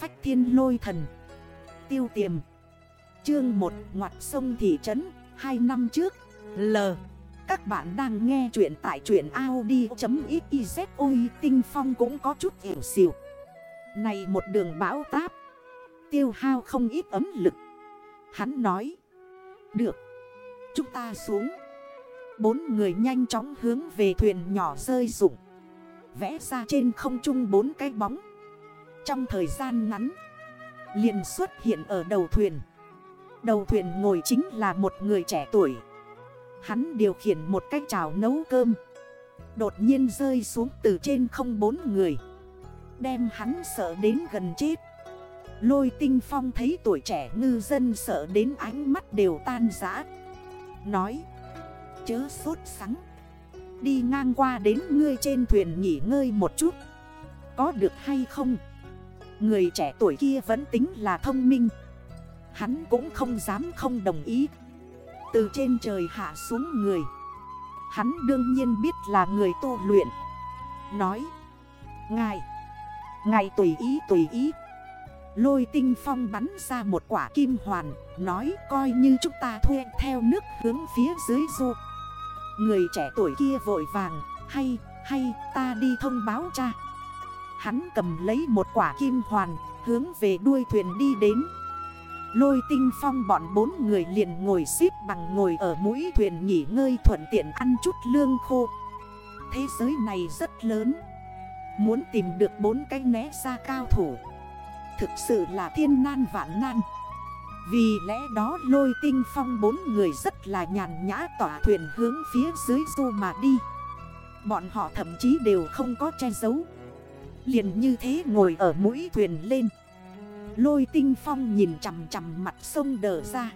phách thiên lôi thần. Tiêu tiềm. Chương 1 ngoặt sông thị trấn 2 năm trước. L. Các bạn đang nghe chuyện tại truyện Audi.xyz Ôi, tinh phong cũng có chút hiểu xìu. Này một đường bão táp. Tiêu hao không ít ấm lực. Hắn nói. Được. Chúng ta xuống. Bốn người nhanh chóng hướng về thuyền nhỏ rơi rụng. Vẽ ra trên không trung bốn cái bóng. Trong thời gian ngắn, liền xuất hiện ở đầu thuyền. Đầu thuyền ngồi chính là một người trẻ tuổi. Hắn điều khiển một cái chảo nấu cơm. Đột nhiên rơi xuống từ trên không bốn người. Đem hắn sợ đến gần chết. Lôi tinh phong thấy tuổi trẻ ngư dân sợ đến ánh mắt đều tan rã. Nói, Chớ sốt sắng. Đi ngang qua đến ngươi trên thuyền nghỉ ngơi một chút. Có được hay không? Người trẻ tuổi kia vẫn tính là thông minh. Hắn cũng không dám không đồng ý. Từ trên trời hạ xuống người. Hắn đương nhiên biết là người tu luyện. Nói, Ngài Ngài tùy ý tùy ý. Lôi tinh phong bắn ra một quả kim hoàn, Nói, coi như chúng ta thuê theo nước hướng phía dưới du. Người trẻ tuổi kia vội vàng, Hay hay, ta đi thông báo cha. Hắn cầm lấy một quả kim hoàn, Hướng về đuôi thuyền đi đến. Lôi tinh phong bọn bốn người liền ngồi xếp bằng ngồi ở mũi thuyền nghỉ ngơi thuận tiện ăn chút lương khô. Thế giới này rất lớn. Muốn tìm được bốn cái né ra cao thủ. Thực sự là thiên nan vạn nan. Vì lẽ đó lôi tinh phong bốn người rất là nhàn nhã tỏa thuyền hướng phía dưới du mà đi. Bọn họ thậm chí đều không có che giấu. Liền như thế ngồi ở mũi thuyền lên. Lôi tinh phong nhìn chằm chằm mặt sông đờ ra.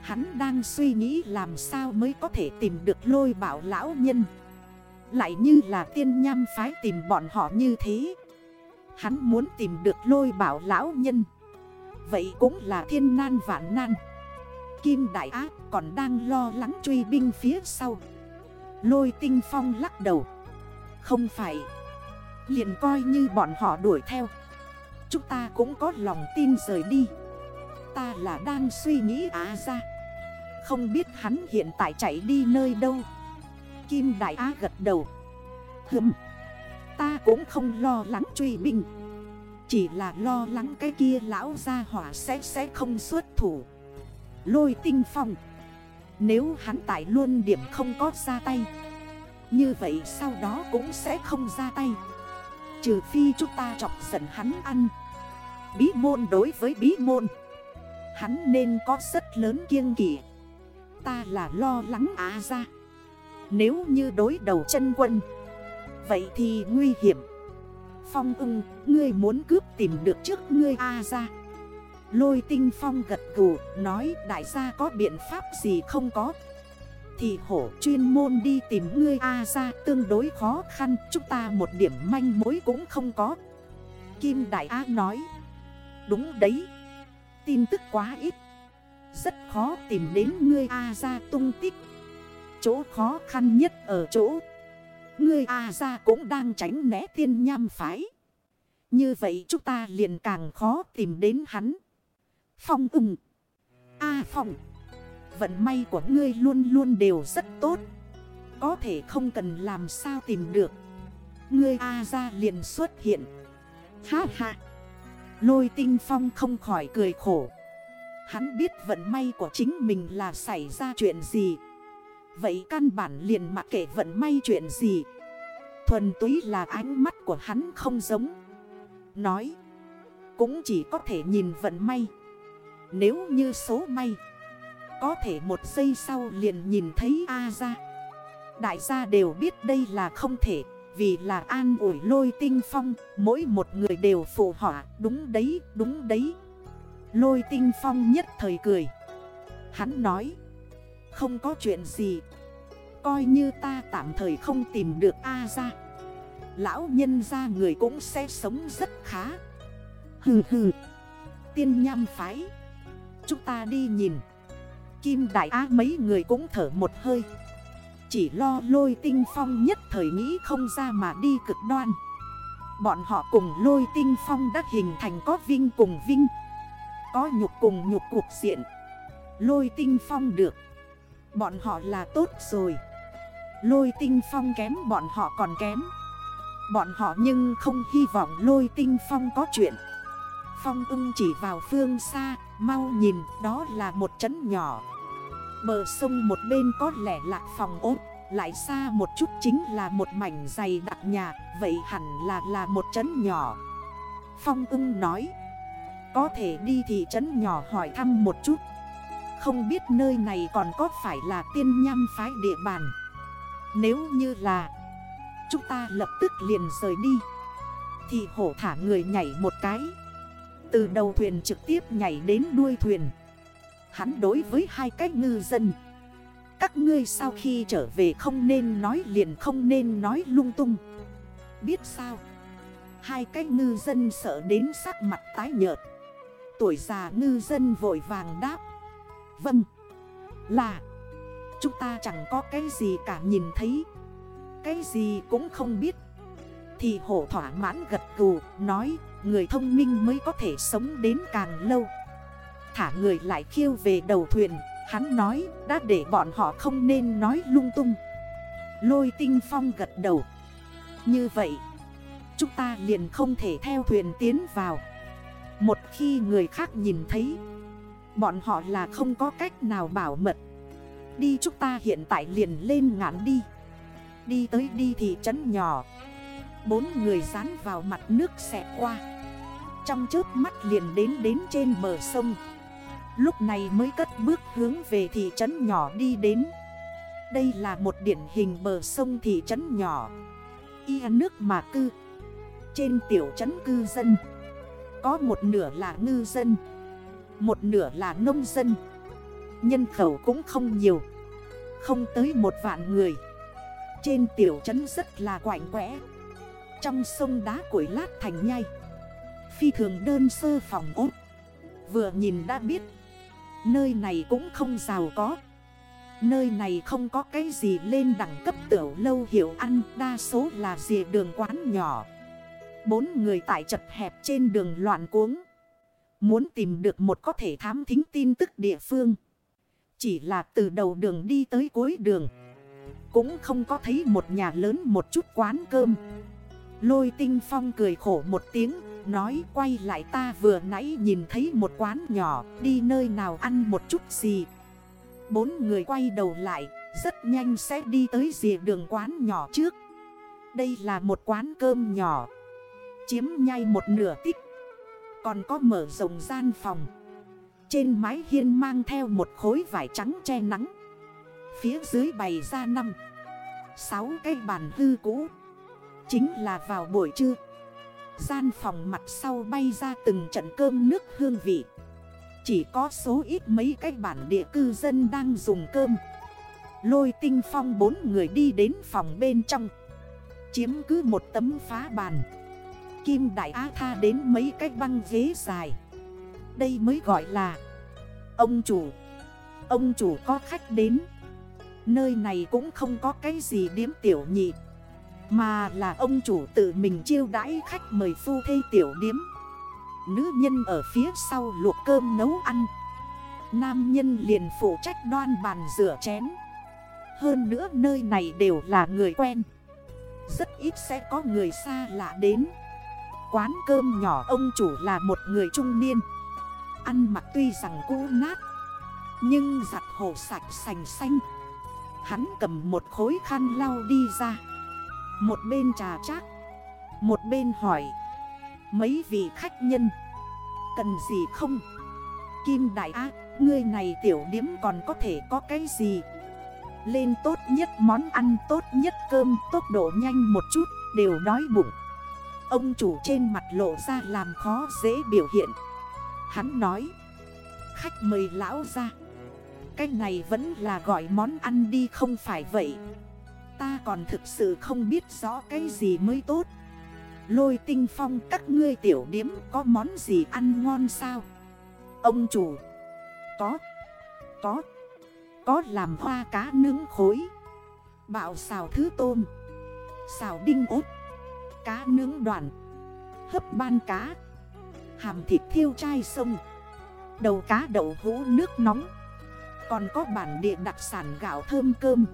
Hắn đang suy nghĩ làm sao mới có thể tìm được lôi bảo lão nhân. Lại như là tiên nham phái tìm bọn họ như thế. Hắn muốn tìm được lôi bảo lão nhân. Vậy cũng là thiên nan vạn nan. Kim Đại Ác còn đang lo lắng truy binh phía sau. Lôi tinh phong lắc đầu. Không phải. Liền coi như bọn họ đuổi theo. Chúng ta cũng có lòng tin rời đi. Ta là đang suy nghĩ á ra. Không biết hắn hiện tại chạy đi nơi đâu. Kim Đại Á gật đầu. Hừm. Ta cũng không lo lắng truy binh. Chỉ là lo lắng cái kia lão gia hỏa sẽ sẽ không xuất thủ. Lôi tinh phong. Nếu hắn tại luôn điểm không có ra tay, Như vậy sau đó cũng sẽ không ra tay. Trừ phi chúng ta chọc giận hắn ăn. Bí môn đối với bí môn. Hắn nên có rất lớn kiêng kỷ Ta là lo lắng á ra. Nếu như đối đầu chân quân Vậy thì nguy hiểm. Phong ưng, ngươi muốn cướp tìm được trước ngươi A ra. Lôi tinh phong gật gù nói đại gia có biện pháp gì không có? Thì hổ chuyên môn đi tìm ngươi A ra, tương đối khó khăn Chúng ta một điểm manh mối cũng không có Kim Đại Á nói, Đúng đấy, Tin tức quá ít Rất khó tìm đến ngươi A ra tung tích Chỗ khó khăn nhất ở chỗ, Ngươi A ra cũng đang tránh né tiên nham phái. Như vậy chúng ta liền càng khó tìm đến hắn. Phong ưng. A Phong. Vận may của ngươi luôn luôn đều rất tốt. Có thể không cần làm sao tìm được. Ngươi A ra liền xuất hiện. Ha ha. Lôi tinh phong không khỏi cười khổ. Hắn biết vận may của chính mình là xảy ra chuyện gì. Vậy căn bản liền mặc kệ vận may chuyện gì Thuần túy là ánh mắt của hắn không giống Nói, Cũng chỉ có thể nhìn vận may Nếu như số may có thể một giây sau liền nhìn thấy A ra Đại gia đều biết đây là không thể Vì là an ủi lôi tinh phong Mỗi một người đều phụ họa Đúng đấy, đúng đấy. Lôi tinh phong nhất thời cười. Hắn nói Không có chuyện gì. Coi như ta tạm thời không tìm được A ra Lão nhân ra người cũng sẽ sống rất khá. Hừ hừ. Tiên nham phái. Chúng ta đi nhìn. Kim Đại Á mấy người cũng thở một hơi. Chỉ lo lôi tinh phong nhất thời nghĩ không ra mà đi cực đoan. Bọn họ cùng lôi tinh phong đã hình thành có vinh cùng vinh, Có nhục cùng nhục cuộc diện. Lôi tinh phong được, Bọn họ là tốt rồi. Lôi tinh phong kém, bọn họ còn kém. Bọn họ nhưng không hy vọng lôi tinh phong có chuyện. Phong ung chỉ vào phương xa, Mau nhìn, đó là một trấn nhỏ. Bờ sông một bên có lẻ lạc phòng ốt, Lại xa một chút chính là một mảnh dày đặc nhà, Vậy hẳn là là một trấn nhỏ. Phong ưng nói, Có thể đi thị trấn nhỏ hỏi thăm một chút. Không biết nơi này còn có phải là tiên nham phái địa bàn. Nếu như là, Chúng ta lập tức liền rời đi. Thì hổ thả người nhảy một cái. Từ đầu thuyền trực tiếp nhảy đến đuôi thuyền. Hắn đối với hai cái ngư dân. Các ngươi sau khi trở về không nên nói liền, không nên nói lung tung. Biết sao? Hai cái ngư dân sợ đến sắc mặt tái nhợt. Tuổi già ngư dân vội vàng đáp. Vâng. Là. Chúng ta chẳng có cái gì cả nhìn thấy. Cái gì cũng không biết. Thì hổ thỏa mãn gật gù, Nói, người thông minh mới có thể sống đến càng lâu. Thả người lại khiêu về đầu thuyền. Hắn nói, đã để bọn họ không nên nói lung tung. Lôi tinh phong gật đầu. Như vậy, Chúng ta liền không thể theo thuyền tiến vào. Một khi người khác nhìn thấy, Bọn họ là không có cách nào bảo mật. Đi, chúng ta hiện tại liền lên ngạn đi. Đi tới đi thị trấn nhỏ. Bốn người dán vào mặt nước xẹt qua. Trong chớp mắt liền đến đến trên bờ sông. Lúc này mới cất bước hướng về thị trấn nhỏ đi đến. Đây là một điển hình bờ sông thị trấn nhỏ. Y nước mà cư. Trên tiểu trấn cư dân. Có một nửa là ngư dân. Một nửa là nông dân. Nhân khẩu cũng không nhiều. Không tới một vạn người. Trên tiểu trấn rất là quạnh quẽ. Trong sông đá củi lát thành nhai. Phi thường đơn sơ phòng ốt. Vừa nhìn đã biết. Nơi này cũng không giàu có. Nơi này không có cái gì lên đẳng cấp tiểu lâu hiểu ăn Đa số là dìa đường quán nhỏ. Bốn người tại chật hẹp trên đường loạn cuống. Muốn tìm được một có thể thám thính tin tức địa phương. Chỉ là từ đầu đường đi tới cuối đường. Cũng không có thấy một nhà lớn một chút quán cơm. Lôi tinh phong cười khổ một tiếng. Nói quay lại ta vừa nãy nhìn thấy một quán nhỏ, Đi nơi nào ăn một chút gì. Bốn người quay đầu lại, Rất nhanh sẽ đi tới dìa đường quán nhỏ trước. Đây là một quán cơm nhỏ, Chiếm nhai một nửa tích. Còn có mở rộng gian phòng. Trên mái hiên mang theo một khối vải trắng che nắng. Phía dưới bày ra năm, Sáu cây bàn hư cũ. Chính là vào buổi trưa. Gian phòng mặt sau bay ra từng trận cơm nước hương vị. Chỉ có số ít mấy cái bản địa cư dân đang dùng cơm. Lôi tinh phong bốn người đi đến phòng bên trong. Chiếm cứ một tấm phá bàn. Kim Đại Á tha đến mấy cái băng ghế dài. Đây mới gọi là, Ông chủ. Ông chủ có khách đến. Nơi này cũng không có cái gì điếm tiểu nhị mà là ông chủ tự mình chiêu đãi khách mời phu thê tiểu điếm. Nữ nhân ở phía sau luộc cơm nấu ăn. Nam nhân liền phụ trách đoan bàn rửa chén. Hơn nữa nơi này đều là người quen. Rất ít sẽ có người xa lạ đến. Quán cơm nhỏ ông chủ là một người trung niên. Ăn mặc tuy rằng cũ nát, Nhưng giặt hồ sạch sành xanh. Hắn cầm một khối khăn lau đi ra một bên trà chác Một bên hỏi, Mấy vị khách nhân, Cần gì không? Kim Đại Á, Ngươi này tiểu điếm còn có thể có cái gì? Lên tốt nhất, món ăn tốt nhất, cơm Tốc độ nhanh một chút, Đều đói bụng. Ông chủ trên mặt lộ ra làm khó dễ biểu hiện. Hắn nói, Khách mời lão ra Cái này vẫn là gọi món ăn đi không phải vậy. Ta còn thực sự không biết rõ cái gì mới tốt. Lôi tinh phong các ngươi tiểu điếm có món gì ăn ngon sao? Ông chủ. Có. Có. Có làm hoa cá nướng khối. Bạo xào thứ tôm. Xào đinh ốt Cá nướng đoạn, Hấp ban cá. Hàm thịt thiêu chai sông. Đầu cá đậu hũ nước nóng. Còn có bản địa đặc sản gạo thơm cơm.